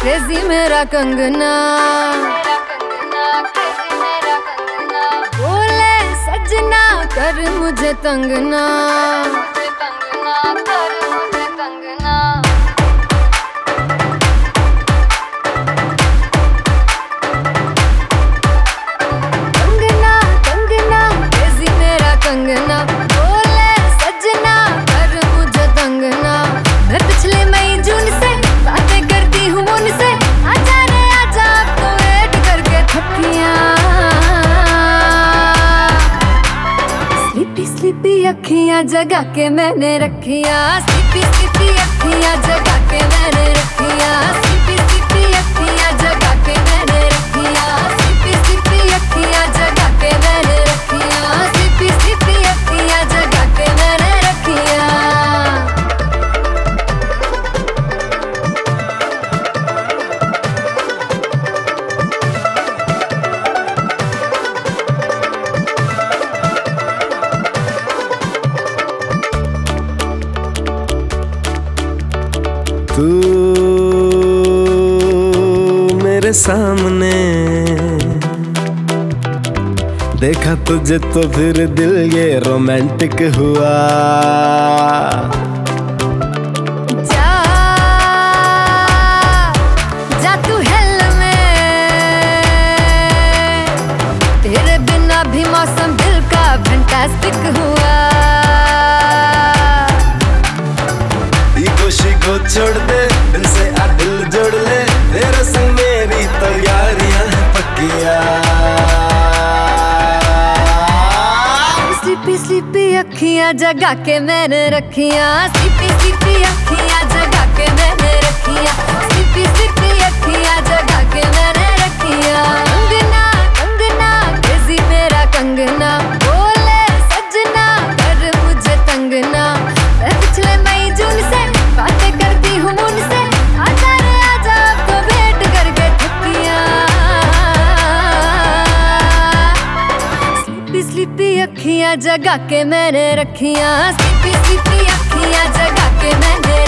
Crazy मेरा कंगना बोले सजना कर मुझे तंगना अखियाँ जगा के मैंने रखिया। सीपी सीपी अखियाँ जगा के मैंने रखिया। स्लीपी तू मेरे सामने। देखा तुझे तो फिर दिल ये रोमांटिक हुआ। भी मौसम दिल का फैंटास्टिक हुआ। छोड़ दे दिल से आ दिल जोड़ ले। तेरे संग मेरी तो यारियाँ पक्किया। स्लीपी स्लीपी अखियाँ जगा के मैंने रखियाँ। स्लीपी स्लीपी अखियाँ सीपी अखियाँ जगा के मैंने रखियाँ। सीपी सीपी अखियाँ जगा के मैंने